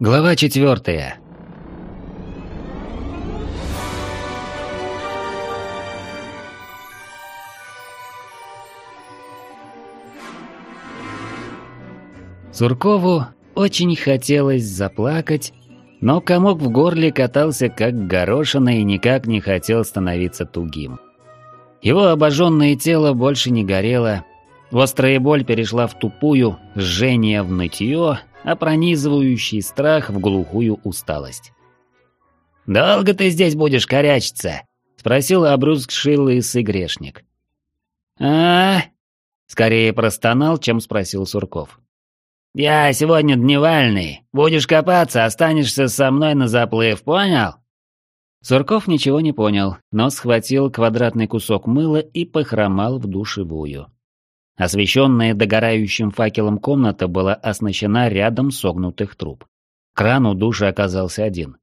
Глава четвертая. Суркову очень хотелось заплакать, но комок в горле катался как горошина и никак не хотел становиться тугим. Его обожженное тело больше не горело, острая боль перешла в тупую, жжение в нытье, а пронизывающий страх в глухую усталость. «Долго ты здесь будешь корячиться?» — спросил обрюзгший лысый грешник. а скорее простонал, чем спросил Сурков. «Я сегодня дневальный. Будешь копаться, останешься со мной на заплыв, понял?» Сурков ничего не понял, но схватил квадратный кусок мыла и похромал в душевую. Освещенная догорающим факелом комната была оснащена рядом согнутых труб. Кран у душа оказался один.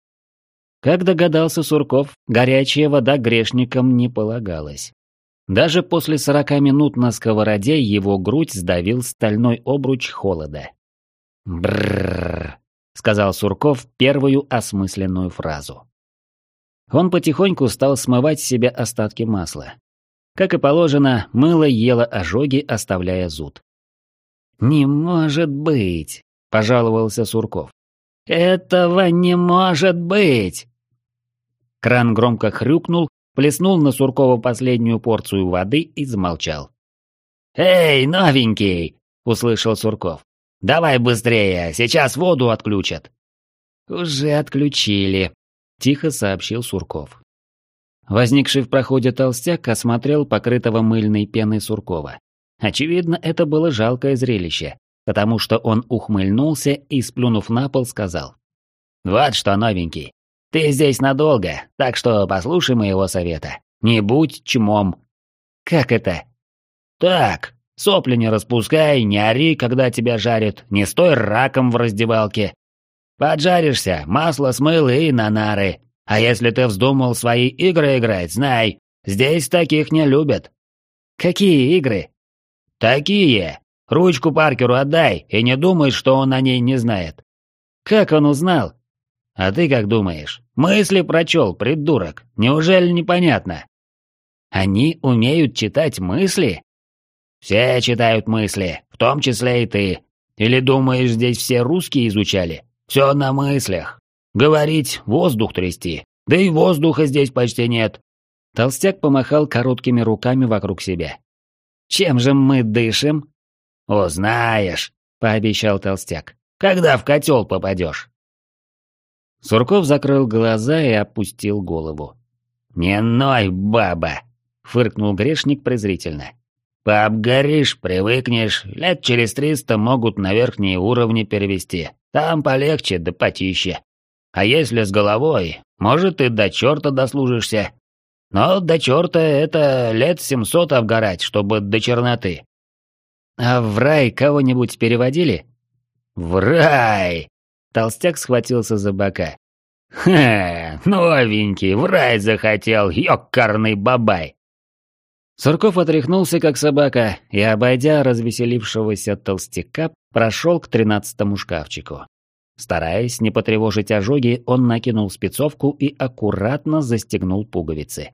Как догадался Сурков, горячая вода грешникам не полагалась. Даже после сорока минут на сковороде его грудь сдавил стальной обруч холода. «Бррррр», — сказал Сурков первую осмысленную фразу. Он потихоньку стал смывать с остатки масла. Как и положено, мыло ело ожоги, оставляя зуд. «Не может быть!» – пожаловался Сурков. «Этого не может быть!» Кран громко хрюкнул, плеснул на Суркова последнюю порцию воды и замолчал. «Эй, новенький!» – услышал Сурков. «Давай быстрее, сейчас воду отключат». «Уже отключили», – тихо сообщил Сурков. Возникший в проходе толстяк осмотрел покрытого мыльной пеной Суркова. Очевидно, это было жалкое зрелище, потому что он ухмыльнулся и, сплюнув на пол, сказал. «Вот что, новенький, ты здесь надолго, так что послушай моего совета. Не будь чмом». «Как это?» «Так, сопли не распускай, не ори, когда тебя жарят, не стой раком в раздевалке. Поджаришься, масло смыл и на нары. А если ты вздумал свои игры играть, знай, здесь таких не любят». «Какие игры?» «Такие. Ручку Паркеру отдай, и не думай, что он о ней не знает». «Как он узнал?» «А ты как думаешь? Мысли прочел, придурок. Неужели непонятно?» «Они умеют читать мысли?» «Все читают мысли, в том числе и ты. Или думаешь, здесь все русские изучали? Все на мыслях. Говорить, воздух трясти. Да и воздуха здесь почти нет. Толстяк помахал короткими руками вокруг себя. «Чем же мы дышим?» «Узнаешь», — пообещал толстяк. «Когда в котел попадешь?» Сурков закрыл глаза и опустил голову. «Не ной, баба!» — фыркнул грешник презрительно. «Пообгоришь, привыкнешь, лет через триста могут на верхние уровни перевести. Там полегче да потище. А если с головой, может, и до черта дослужишься. Но до черта это лет семьсот обгорать, чтобы до черноты. А в рай кого-нибудь переводили? В рай! Толстяк схватился за бока. «Ха, новенький, в рай захотел, ёкарный бабай!» Сурков отряхнулся, как собака, и, обойдя развеселившегося толстяка, прошел к тринадцатому шкафчику. Стараясь не потревожить ожоги, он накинул спецовку и аккуратно застегнул пуговицы.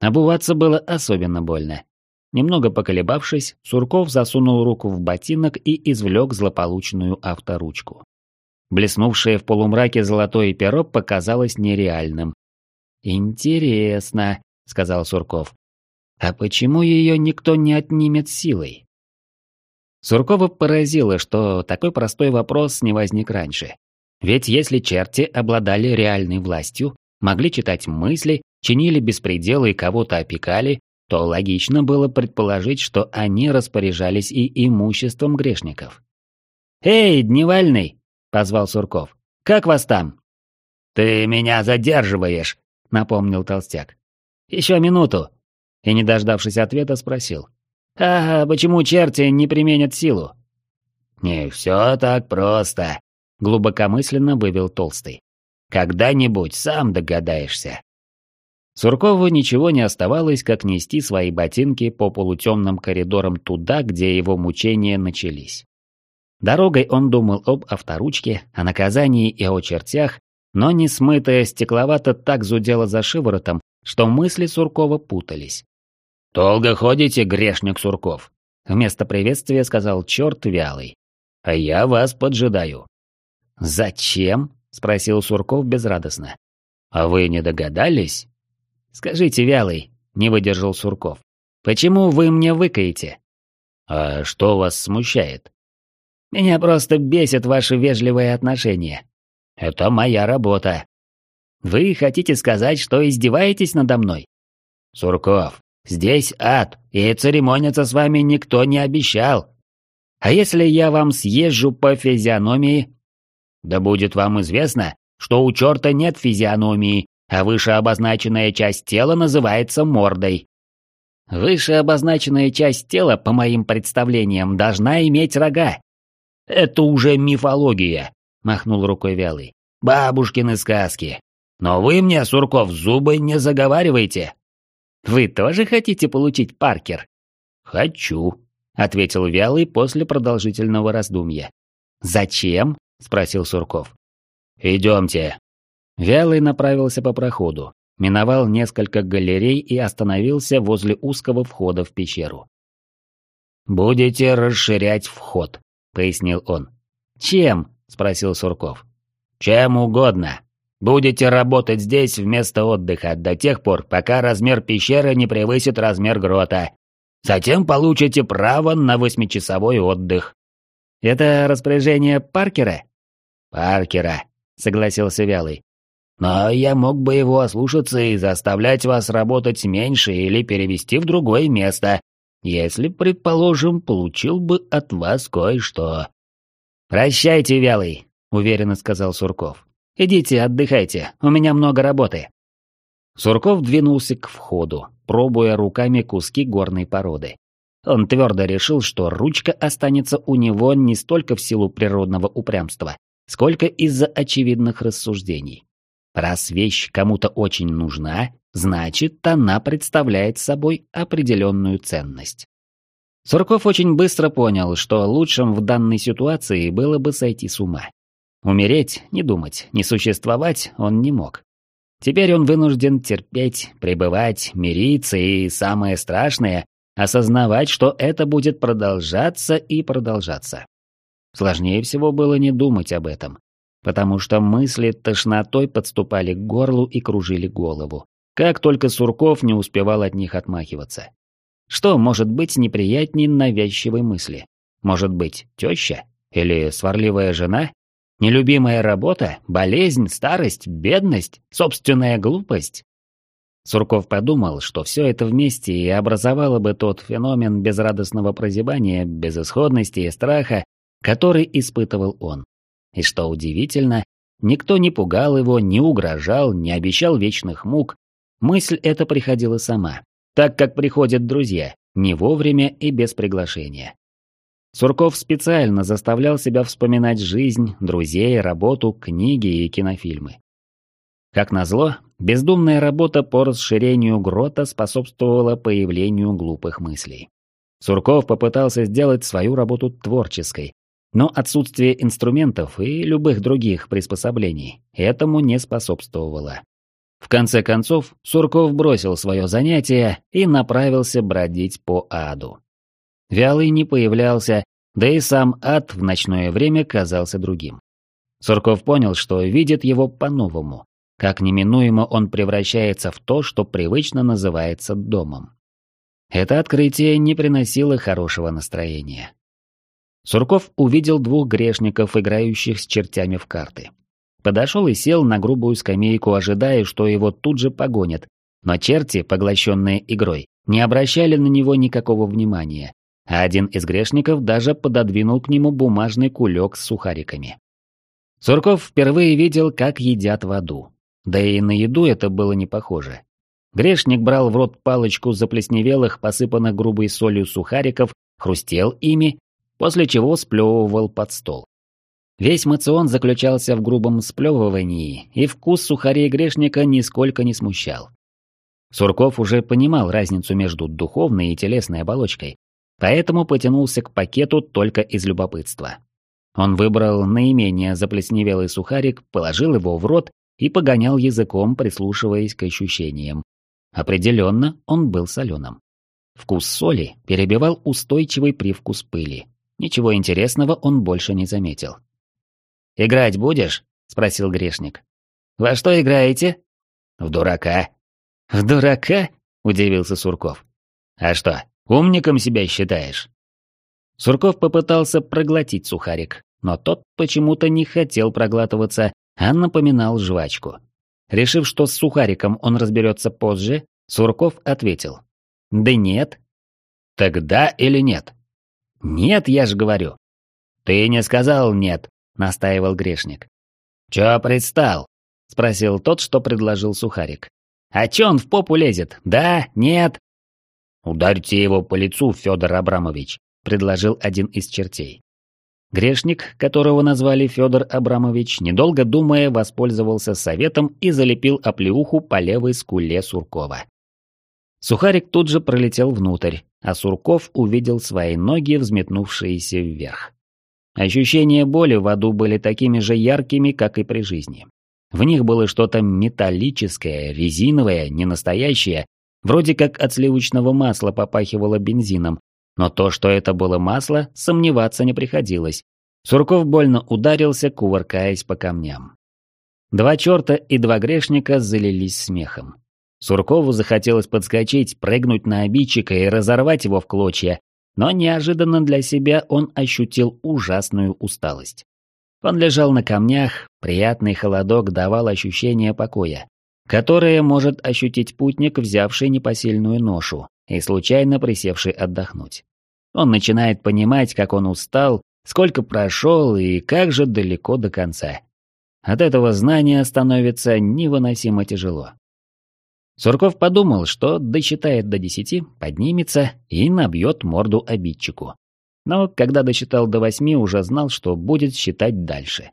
Обуваться было особенно больно. Немного поколебавшись, Сурков засунул руку в ботинок и извлек злополучную авторучку. Блеснувшее в полумраке золотое перо показалось нереальным. «Интересно», — сказал Сурков. «А почему ее никто не отнимет силой?» Суркова поразило, что такой простой вопрос не возник раньше. Ведь если черти обладали реальной властью, могли читать мысли, чинили беспределы и кого-то опекали, то логично было предположить, что они распоряжались и имуществом грешников. «Эй, Дневальный!» — позвал Сурков. «Как вас там?» «Ты меня задерживаешь!» — напомнил толстяк. «Еще минуту!» И, не дождавшись ответа, спросил. «А почему черти не применят силу?» «Не все так просто», — глубокомысленно вывел Толстый. «Когда-нибудь сам догадаешься». Суркову ничего не оставалось, как нести свои ботинки по полутемным коридорам туда, где его мучения начались. Дорогой он думал об авторучке, о наказании и о чертях, но несмытая стекловато так зудела за шиворотом, что мысли Суркова путались. «Долго ходите, грешник Сурков?» Вместо приветствия сказал черт вялый. «А я вас поджидаю». «Зачем?» – спросил Сурков безрадостно. «А вы не догадались?» «Скажите, вялый», – не выдержал Сурков. «Почему вы мне выкаете?» «А что вас смущает?» «Меня просто бесит ваше вежливое отношение. Это моя работа». «Вы хотите сказать, что издеваетесь надо мной?» «Сурков, здесь ад, и церемониться с вами никто не обещал. А если я вам съезжу по физиономии?» «Да будет вам известно, что у черта нет физиономии, а вышеобозначенная часть тела называется мордой. Вышеобозначенная часть тела, по моим представлениям, должна иметь рога. Это уже мифология, махнул рукой Вялый. Бабушкины сказки. Но вы мне, Сурков, зубы не заговаривайте. Вы тоже хотите получить Паркер? Хочу, ответил Вялый после продолжительного раздумья. Зачем? спросил Сурков. Идемте. Вялый направился по проходу миновал несколько галерей и остановился возле узкого входа в пещеру. «Будете расширять вход», — пояснил он. «Чем?» — спросил Сурков. «Чем угодно. Будете работать здесь вместо отдыха до тех пор, пока размер пещеры не превысит размер грота. Затем получите право на восьмичасовой отдых». «Это распоряжение Паркера?» «Паркера», — согласился Вялый. Но я мог бы его ослушаться и заставлять вас работать меньше или перевести в другое место, если, предположим, получил бы от вас кое-что». «Прощайте, Вялый», — уверенно сказал Сурков. «Идите, отдыхайте, у меня много работы». Сурков двинулся к входу, пробуя руками куски горной породы. Он твердо решил, что ручка останется у него не столько в силу природного упрямства, сколько из-за очевидных рассуждений. Раз вещь кому-то очень нужна, значит, она представляет собой определенную ценность. Сурков очень быстро понял, что лучшим в данной ситуации было бы сойти с ума. Умереть, не думать, не существовать он не мог. Теперь он вынужден терпеть, пребывать, мириться и, самое страшное, осознавать, что это будет продолжаться и продолжаться. Сложнее всего было не думать об этом, потому что мысли тошнотой подступали к горлу и кружили голову. Как только Сурков не успевал от них отмахиваться. Что может быть неприятней навязчивой мысли? Может быть, теща? Или сварливая жена? Нелюбимая работа? Болезнь? Старость? Бедность? Собственная глупость? Сурков подумал, что все это вместе и образовало бы тот феномен безрадостного прозябания, безысходности и страха, который испытывал он. И что удивительно, никто не пугал его, не угрожал, не обещал вечных мук. Мысль эта приходила сама, так как приходят друзья, не вовремя и без приглашения. Сурков специально заставлял себя вспоминать жизнь, друзей, работу, книги и кинофильмы. Как назло, бездумная работа по расширению грота способствовала появлению глупых мыслей. Сурков попытался сделать свою работу творческой, но отсутствие инструментов и любых других приспособлений этому не способствовало. В конце концов, Сурков бросил свое занятие и направился бродить по аду. Вялый не появлялся, да и сам ад в ночное время казался другим. Сурков понял, что видит его по-новому, как неминуемо он превращается в то, что привычно называется домом. Это открытие не приносило хорошего настроения. Сурков увидел двух грешников, играющих с чертями в карты. Подошел и сел на грубую скамейку, ожидая, что его тут же погонят. Но черти, поглощенные игрой, не обращали на него никакого внимания, один из грешников даже пододвинул к нему бумажный кулек с сухариками. Сурков впервые видел, как едят в аду. Да и на еду это было не похоже. Грешник брал в рот палочку заплесневелых, посыпанных грубой солью сухариков, хрустел ими после чего сплевывал под стол. Весь мацион заключался в грубом сплевывании, и вкус сухарей грешника нисколько не смущал. Сурков уже понимал разницу между духовной и телесной оболочкой, поэтому потянулся к пакету только из любопытства. Он выбрал наименее заплесневелый сухарик, положил его в рот и погонял языком, прислушиваясь к ощущениям. Определенно, он был соленым. Вкус соли перебивал устойчивый привкус пыли. Ничего интересного он больше не заметил. «Играть будешь?» — спросил грешник. «Во что играете?» «В дурака». «В дурака?» — удивился Сурков. «А что, умником себя считаешь?» Сурков попытался проглотить сухарик, но тот почему-то не хотел проглатываться, а напоминал жвачку. Решив, что с сухариком он разберется позже, Сурков ответил. «Да нет». «Тогда или нет?» «Нет, я же говорю». «Ты не сказал «нет», — настаивал грешник. «Чё предстал?» — спросил тот, что предложил сухарик. «А чё он в попу лезет? Да? Нет?» «Ударьте его по лицу, Федор Абрамович», — предложил один из чертей. Грешник, которого назвали Федор Абрамович, недолго думая, воспользовался советом и залепил оплеуху по левой скуле Суркова. Сухарик тут же пролетел внутрь, а Сурков увидел свои ноги, взметнувшиеся вверх. Ощущения боли в аду были такими же яркими, как и при жизни. В них было что-то металлическое, резиновое, ненастоящее, вроде как от сливочного масла попахивало бензином, но то, что это было масло, сомневаться не приходилось. Сурков больно ударился, кувыркаясь по камням. Два черта и два грешника залились смехом. Суркову захотелось подскочить, прыгнуть на обидчика и разорвать его в клочья, но неожиданно для себя он ощутил ужасную усталость. Он лежал на камнях, приятный холодок давал ощущение покоя, которое может ощутить путник, взявший непосильную ношу и случайно присевший отдохнуть. Он начинает понимать, как он устал, сколько прошел и как же далеко до конца. От этого знания становится невыносимо тяжело. Сурков подумал, что досчитает до десяти, поднимется и набьет морду обидчику. Но когда досчитал до восьми, уже знал, что будет считать дальше.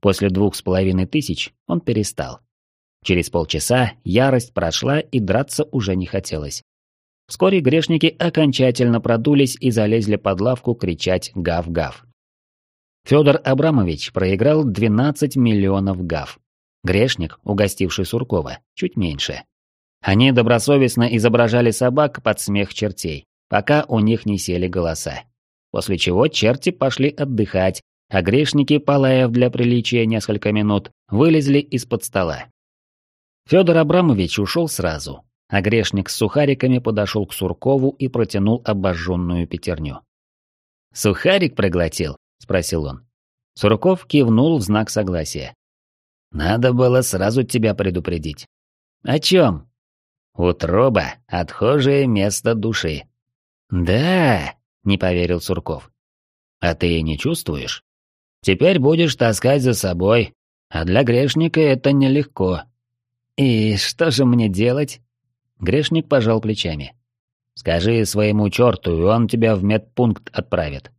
После двух с половиной тысяч он перестал. Через полчаса ярость прошла и драться уже не хотелось. Вскоре грешники окончательно продулись и залезли под лавку кричать «Гав-гав». Федор Абрамович проиграл 12 миллионов гав. Грешник, угостивший Суркова, чуть меньше. Они добросовестно изображали собак под смех чертей, пока у них не сели голоса. После чего черти пошли отдыхать, а грешники, полаяв для приличия несколько минут, вылезли из-под стола. Федор Абрамович ушел сразу, а грешник с сухариками подошел к Суркову и протянул обожженную пятерню. «Сухарик проглотил?» – спросил он. Сурков кивнул в знак согласия. «Надо было сразу тебя предупредить». «О чем?» Утроба — отхожее место души. «Да», — не поверил Сурков. «А ты не чувствуешь? Теперь будешь таскать за собой, а для грешника это нелегко». «И что же мне делать?» Грешник пожал плечами. «Скажи своему черту, и он тебя в медпункт отправит».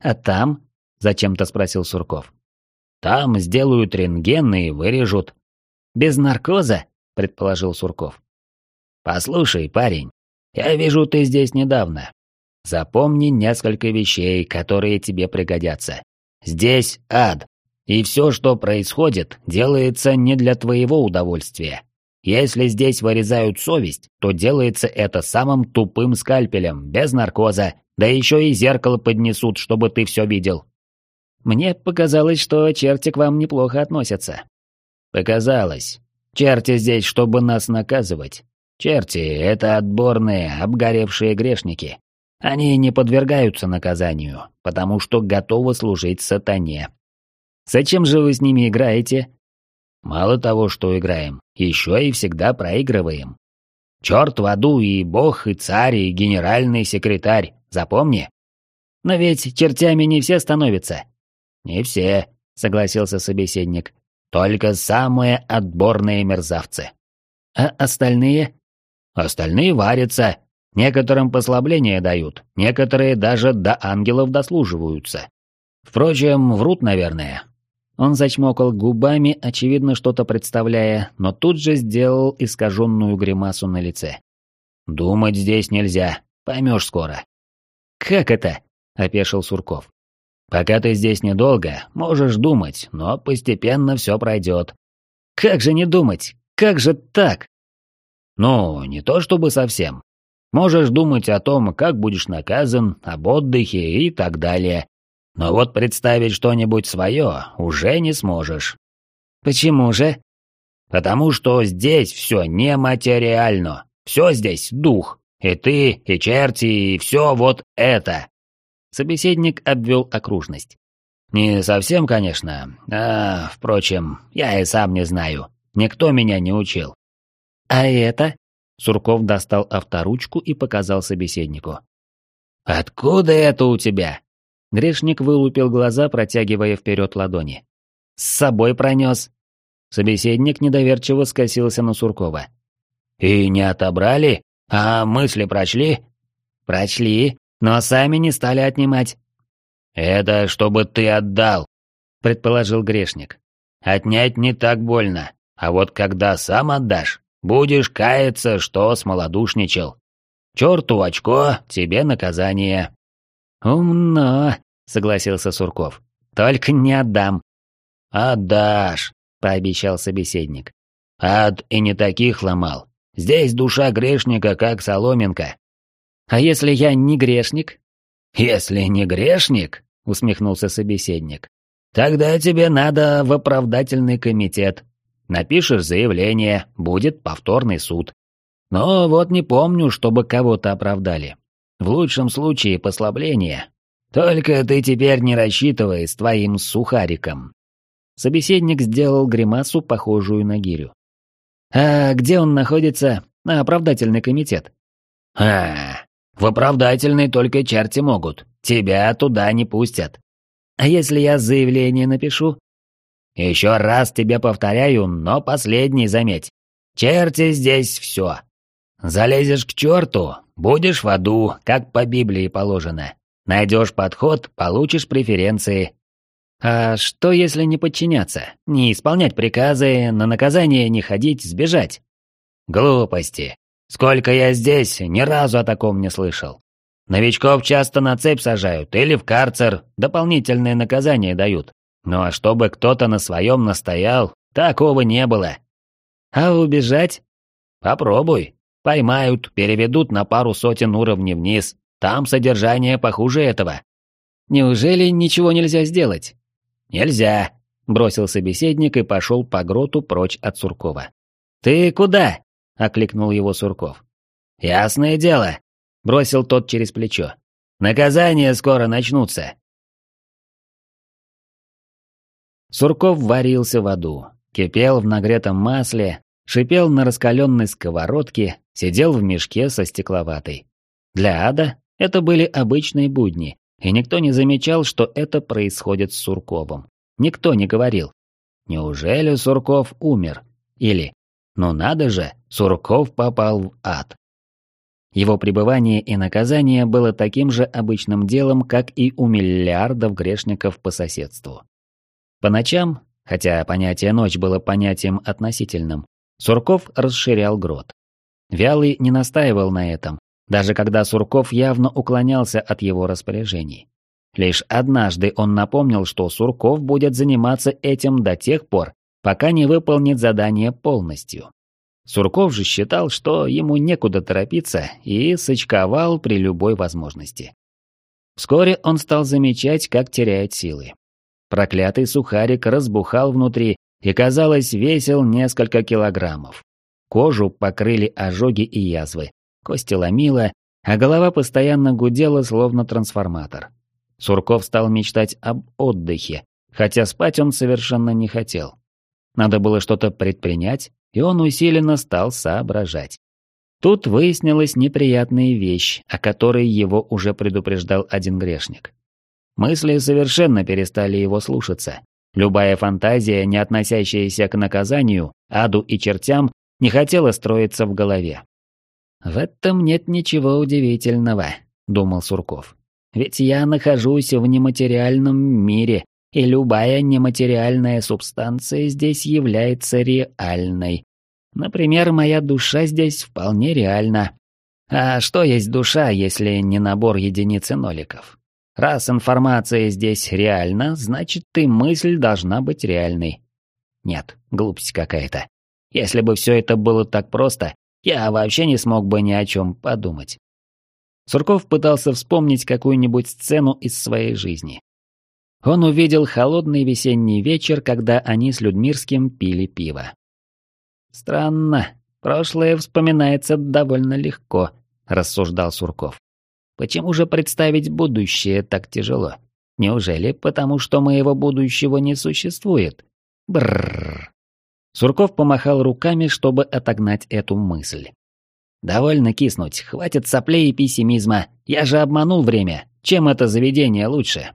«А там?» — зачем-то спросил Сурков. «Там сделают рентген и вырежут». «Без наркоза?» — предположил Сурков. «Послушай, парень, я вижу, ты здесь недавно. Запомни несколько вещей, которые тебе пригодятся. Здесь ад, и все, что происходит, делается не для твоего удовольствия. Если здесь вырезают совесть, то делается это самым тупым скальпелем, без наркоза, да еще и зеркало поднесут, чтобы ты все видел. Мне показалось, что черти к вам неплохо относятся. Показалось. Черти здесь, чтобы нас наказывать. Черти — это отборные, обгоревшие грешники. Они не подвергаются наказанию, потому что готовы служить сатане. Зачем же вы с ними играете? Мало того, что играем, еще и всегда проигрываем. Черт в аду и бог, и царь, и генеральный секретарь, запомни. Но ведь чертями не все становятся. Не все, согласился собеседник. Только самые отборные мерзавцы. А остальные? Остальные варятся, некоторым послабления дают, некоторые даже до ангелов дослуживаются. Впрочем, врут, наверное. Он зачмокал губами, очевидно что-то представляя, но тут же сделал искаженную гримасу на лице. «Думать здесь нельзя, поймешь скоро». «Как это?» – опешил Сурков. Пока ты здесь недолго, можешь думать, но постепенно все пройдет. Как же не думать? Как же так? Ну, не то чтобы совсем. Можешь думать о том, как будешь наказан, об отдыхе и так далее. Но вот представить что-нибудь свое уже не сможешь. Почему же? Потому что здесь все нематериально. Все здесь дух. И ты, и черти, и все вот это. Собеседник обвел окружность. Не совсем, конечно. А, впрочем, я и сам не знаю. Никто меня не учил. А это? Сурков достал авторучку и показал собеседнику. «Откуда это у тебя?» Грешник вылупил глаза, протягивая вперед ладони. «С собой пронес». Собеседник недоверчиво скосился на Суркова. «И не отобрали? А мысли прочли?» «Прочли, но сами не стали отнимать». «Это чтобы ты отдал», — предположил грешник. «Отнять не так больно, а вот когда сам отдашь, будешь каяться, что смолодушничал. Черту очко, тебе наказание». «Умно», — согласился Сурков. «Только не отдам». «Отдашь», — пообещал собеседник. «Ад и не таких ломал. Здесь душа грешника, как соломинка». «А если я не грешник?» «Если не грешник», — усмехнулся собеседник, «тогда тебе надо в оправдательный комитет. Напишешь заявление, будет повторный суд. Но вот не помню, чтобы кого-то оправдали. В лучшем случае послабление. Только ты теперь не рассчитывай с твоим сухариком». Собеседник сделал гримасу, похожую на гирю. «А где он находится? На оправдательный комитет?» «А, в оправдательный только черти могут. Тебя туда не пустят». «А если я заявление напишу?» «Еще раз тебе повторяю, но последний, заметь. Черти здесь все. Залезешь к черту, будешь в аду, как по Библии положено. Найдешь подход, получишь преференции. А что, если не подчиняться, не исполнять приказы, на наказание не ходить, сбежать? Глупости. Сколько я здесь, ни разу о таком не слышал. Новичков часто на цепь сажают или в карцер, дополнительные наказания дают. Ну а чтобы кто-то на своем настоял, такого не было. А убежать? Попробуй. Поймают, переведут на пару сотен уровней вниз. Там содержание похуже этого. Неужели ничего нельзя сделать? Нельзя, бросил собеседник и пошел по гроту прочь от Суркова. Ты куда? окликнул его Сурков. Ясное дело, бросил тот через плечо. Наказания скоро начнутся. Сурков варился в аду, кипел в нагретом масле, шипел на раскаленной сковородке, сидел в мешке со стекловатой. Для ада это были обычные будни, и никто не замечал, что это происходит с Сурковым. Никто не говорил. Неужели Сурков умер? Или, ну надо же, Сурков попал в ад. Его пребывание и наказание было таким же обычным делом, как и у миллиардов грешников по соседству. По ночам, хотя понятие «ночь» было понятием относительным, Сурков расширял грот. Вялый не настаивал на этом, даже когда Сурков явно уклонялся от его распоряжений. Лишь однажды он напомнил, что Сурков будет заниматься этим до тех пор, пока не выполнит задание полностью. Сурков же считал, что ему некуда торопиться и сочковал при любой возможности. Вскоре он стал замечать, как теряет силы. Проклятый сухарик разбухал внутри и, казалось, весил несколько килограммов. Кожу покрыли ожоги и язвы, кости ломило, а голова постоянно гудела, словно трансформатор. Сурков стал мечтать об отдыхе, хотя спать он совершенно не хотел. Надо было что-то предпринять, и он усиленно стал соображать. Тут выяснилась неприятная вещь, о которой его уже предупреждал один грешник. Мысли совершенно перестали его слушаться. Любая фантазия, не относящаяся к наказанию, аду и чертям, не хотела строиться в голове. «В этом нет ничего удивительного», — думал Сурков. «Ведь я нахожусь в нематериальном мире, и любая нематериальная субстанция здесь является реальной. Например, моя душа здесь вполне реальна. А что есть душа, если не набор единиц и ноликов? Раз информация здесь реальна, значит и мысль должна быть реальной. Нет, глупость какая-то. Если бы все это было так просто, я вообще не смог бы ни о чем подумать. Сурков пытался вспомнить какую-нибудь сцену из своей жизни. Он увидел холодный весенний вечер, когда они с Людмирским пили пиво. «Странно, прошлое вспоминается довольно легко», — рассуждал Сурков. Почему же представить будущее так тяжело? Неужели потому, что моего будущего не существует? Бррр. Сурков помахал руками, чтобы отогнать эту мысль. «Довольно киснуть, хватит соплей и пессимизма. Я же обманул время. Чем это заведение лучше?»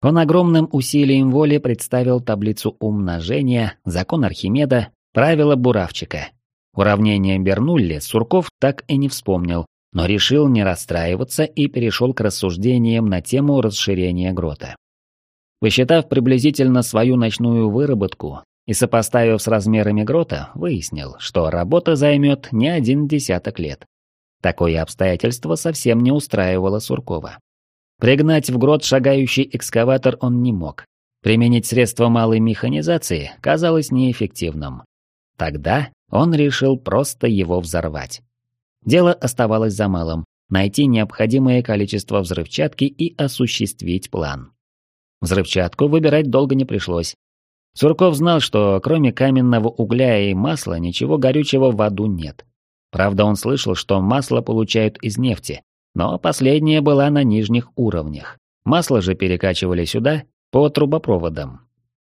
Он огромным усилием воли представил таблицу умножения, закон Архимеда, правила буравчика. Уравнение Бернулли Сурков так и не вспомнил, но решил не расстраиваться и перешел к рассуждениям на тему расширения грота. Посчитав приблизительно свою ночную выработку и сопоставив с размерами грота, выяснил, что работа займет не один десяток лет. Такое обстоятельство совсем не устраивало Суркова. Пригнать в грот шагающий экскаватор он не мог. Применить средства малой механизации казалось неэффективным. Тогда он решил просто его взорвать. Дело оставалось за малым – найти необходимое количество взрывчатки и осуществить план. Взрывчатку выбирать долго не пришлось. Сурков знал, что кроме каменного угля и масла ничего горючего в аду нет. Правда, он слышал, что масло получают из нефти, но последняя была на нижних уровнях. Масло же перекачивали сюда по трубопроводам.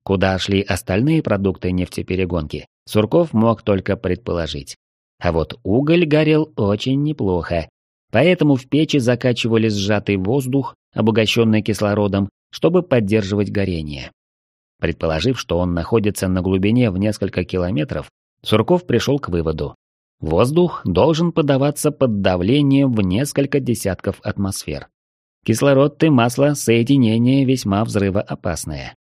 Куда шли остальные продукты нефтеперегонки, Сурков мог только предположить. А вот уголь горел очень неплохо. Поэтому в печи закачивали сжатый воздух, обогащенный кислородом, чтобы поддерживать горение. Предположив, что он находится на глубине в несколько километров, Сурков пришел к выводу. Воздух должен подаваться под давлением в несколько десятков атмосфер. Кислород и масло – соединение весьма взрывоопасное.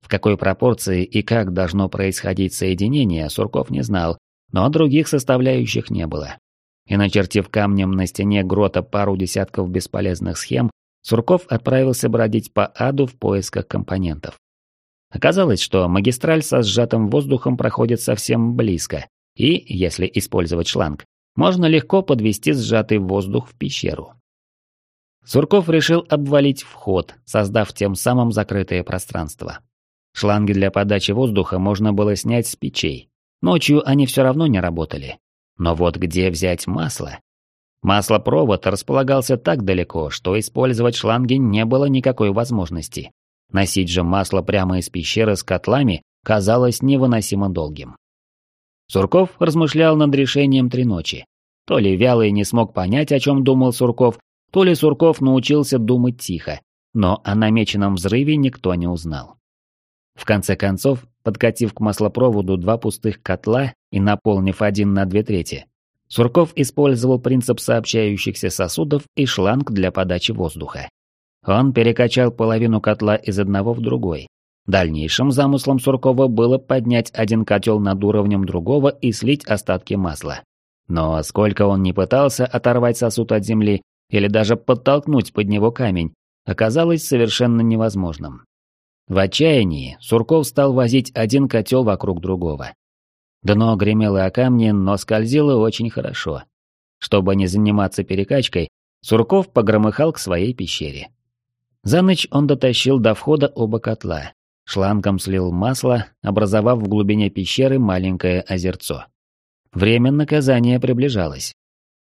В какой пропорции и как должно происходить соединение, Сурков не знал, но других составляющих не было. И начертив камнем на стене грота пару десятков бесполезных схем, Сурков отправился бродить по аду в поисках компонентов. Оказалось, что магистраль со сжатым воздухом проходит совсем близко, и, если использовать шланг, можно легко подвести сжатый воздух в пещеру. Сурков решил обвалить вход, создав тем самым закрытое пространство. Шланги для подачи воздуха можно было снять с печей, Ночью они все равно не работали. Но вот где взять масло? Маслопровод располагался так далеко, что использовать шланги не было никакой возможности. Носить же масло прямо из пещеры с котлами казалось невыносимо долгим. Сурков размышлял над решением три ночи. То ли Вялый не смог понять, о чем думал Сурков, то ли Сурков научился думать тихо, но о намеченном взрыве никто не узнал. В конце концов, подкатив к маслопроводу два пустых котла и наполнив один на две трети, Сурков использовал принцип сообщающихся сосудов и шланг для подачи воздуха. Он перекачал половину котла из одного в другой. Дальнейшим замыслом Суркова было поднять один котел над уровнем другого и слить остатки масла. Но сколько он не пытался оторвать сосуд от земли или даже подтолкнуть под него камень, оказалось совершенно невозможным. В отчаянии Сурков стал возить один котел вокруг другого. Дно гремело о камни, но скользило очень хорошо. Чтобы не заниматься перекачкой, Сурков погромыхал к своей пещере. За ночь он дотащил до входа оба котла. Шлангом слил масло, образовав в глубине пещеры маленькое озерцо. Время наказания приближалось.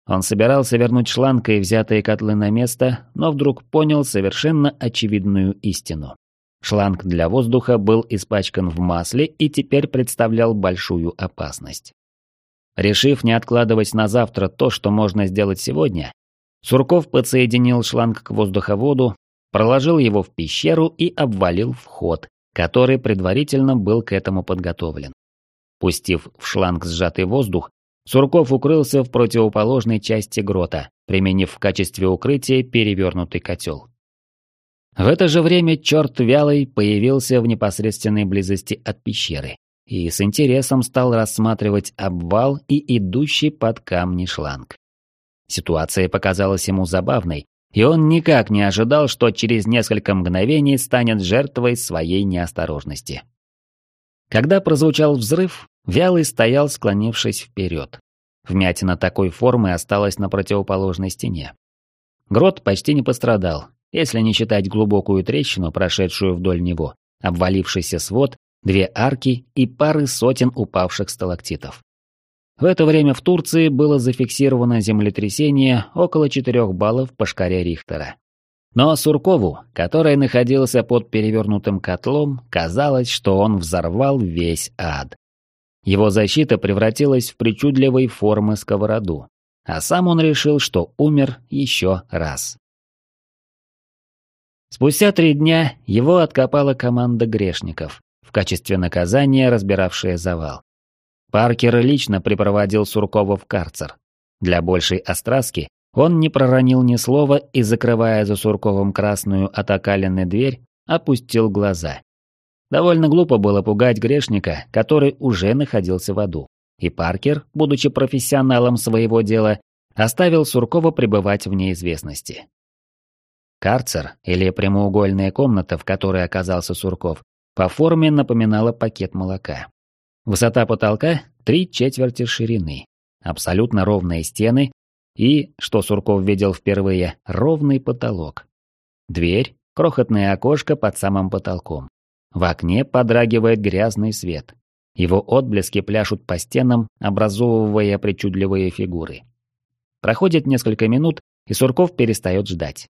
Он собирался вернуть шланг и взятые котлы на место, но вдруг понял совершенно очевидную истину. Шланг для воздуха был испачкан в масле и теперь представлял большую опасность. Решив не откладывать на завтра то, что можно сделать сегодня, Сурков подсоединил шланг к воздуховоду, проложил его в пещеру и обвалил вход, который предварительно был к этому подготовлен. Пустив в шланг сжатый воздух, Сурков укрылся в противоположной части грота, применив в качестве укрытия перевернутый котел. В это же время черт вялый появился в непосредственной близости от пещеры и с интересом стал рассматривать обвал и идущий под камни шланг. Ситуация показалась ему забавной, и он никак не ожидал, что через несколько мгновений станет жертвой своей неосторожности. Когда прозвучал взрыв, Вялый стоял, склонившись вперед. Вмятина такой формы осталась на противоположной стене. Грот почти не пострадал, если не считать глубокую трещину, прошедшую вдоль него, обвалившийся свод, две арки и пары сотен упавших сталактитов. В это время в Турции было зафиксировано землетрясение около 4 баллов по шкале Рихтера. Но Суркову, который находился под перевернутым котлом, казалось, что он взорвал весь ад. Его защита превратилась в причудливой формы сковороду, а сам он решил, что умер еще раз. Спустя три дня его откопала команда грешников, в качестве наказания разбиравшая завал. Паркер лично припроводил Суркова в карцер. Для большей остраски он не проронил ни слова и, закрывая за Сурковым красную от дверь, опустил глаза. Довольно глупо было пугать грешника, который уже находился в аду. И Паркер, будучи профессионалом своего дела, оставил Суркова пребывать в неизвестности. Карцер, или прямоугольная комната, в которой оказался Сурков, по форме напоминала пакет молока. Высота потолка – три четверти ширины, абсолютно ровные стены и, что Сурков видел впервые, ровный потолок. Дверь, крохотное окошко под самым потолком. В окне подрагивает грязный свет. Его отблески пляшут по стенам, образовывая причудливые фигуры. Проходит несколько минут, и Сурков перестает ждать.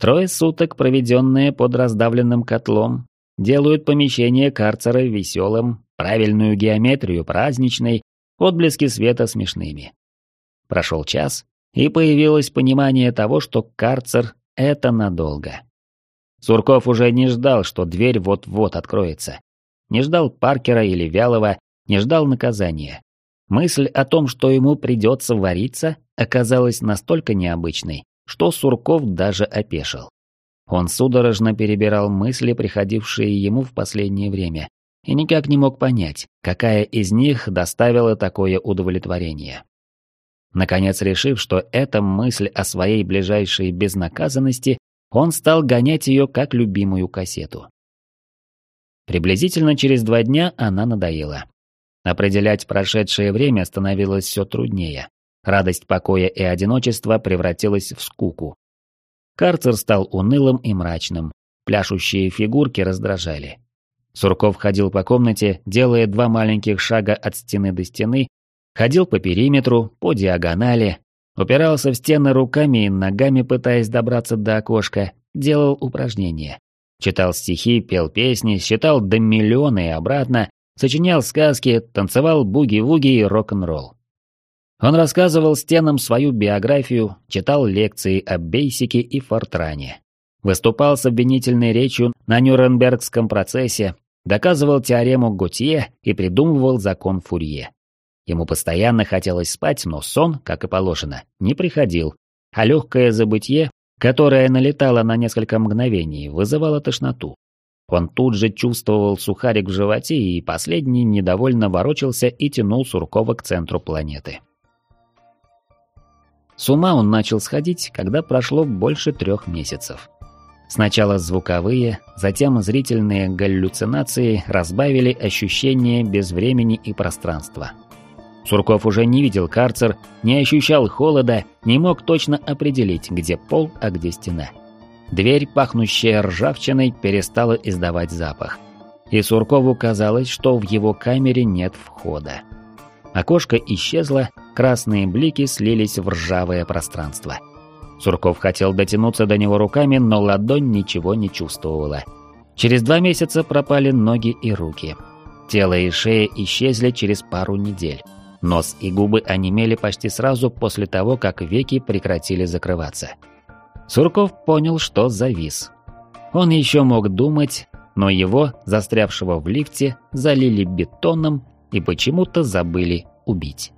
Трое суток, проведенные под раздавленным котлом, делают помещение карцера веселым, правильную геометрию праздничной, отблески света смешными. Прошел час, и появилось понимание того, что карцер — это надолго. Сурков уже не ждал, что дверь вот-вот откроется. Не ждал Паркера или Вялова, не ждал наказания. Мысль о том, что ему придется вариться, оказалась настолько необычной, что Сурков даже опешил. Он судорожно перебирал мысли, приходившие ему в последнее время, и никак не мог понять, какая из них доставила такое удовлетворение. Наконец решив, что это мысль о своей ближайшей безнаказанности, он стал гонять ее как любимую кассету. Приблизительно через два дня она надоела. Определять прошедшее время становилось все труднее. Радость покоя и одиночества превратилась в скуку. Карцер стал унылым и мрачным. Пляшущие фигурки раздражали. Сурков ходил по комнате, делая два маленьких шага от стены до стены, ходил по периметру, по диагонали, упирался в стены руками и ногами, пытаясь добраться до окошка, делал упражнения. Читал стихи, пел песни, считал до миллиона и обратно, сочинял сказки, танцевал буги-вуги и рок-н-ролл. Он рассказывал стенам свою биографию, читал лекции об Бейсике и Фортране. Выступал с обвинительной речью на Нюрнбергском процессе, доказывал теорему Готье и придумывал закон Фурье. Ему постоянно хотелось спать, но сон, как и положено, не приходил, а легкое забытье, которое налетало на несколько мгновений, вызывало тошноту. Он тут же чувствовал сухарик в животе, и последний недовольно ворочался и тянул Суркова к центру планеты. С ума он начал сходить, когда прошло больше трех месяцев. Сначала звуковые, затем зрительные галлюцинации разбавили ощущение без времени и пространства. Сурков уже не видел карцер, не ощущал холода, не мог точно определить, где пол, а где стена. Дверь, пахнущая ржавчиной, перестала издавать запах. И Суркову казалось, что в его камере нет входа. Окошко исчезло, красные блики слились в ржавое пространство. Сурков хотел дотянуться до него руками, но ладонь ничего не чувствовала. Через два месяца пропали ноги и руки. Тело и шея исчезли через пару недель. Нос и губы онемели почти сразу после того, как веки прекратили закрываться. Сурков понял, что завис. Он еще мог думать, но его, застрявшего в лифте, залили бетоном и почему-то забыли убить.